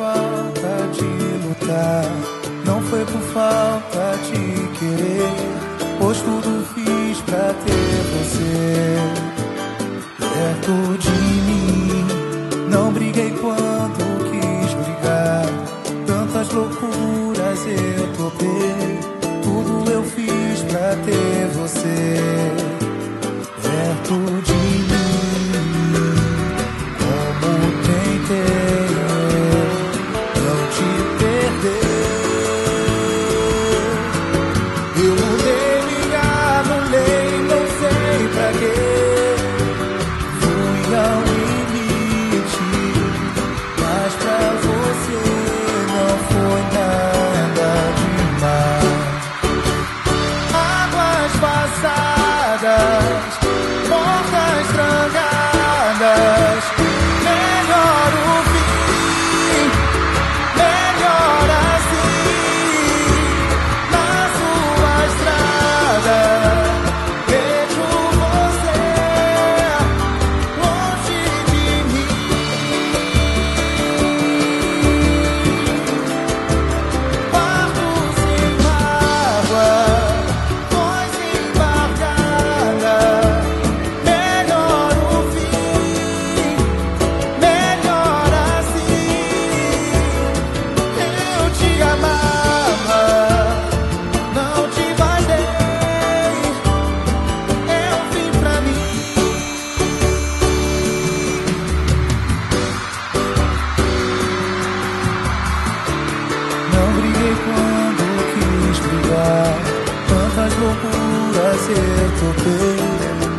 falta de lutar, não foi por falta de querer, pois tudo fiz pra ter você perto de mim. Não briguei quando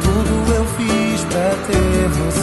tudo eu fiz pra ter você.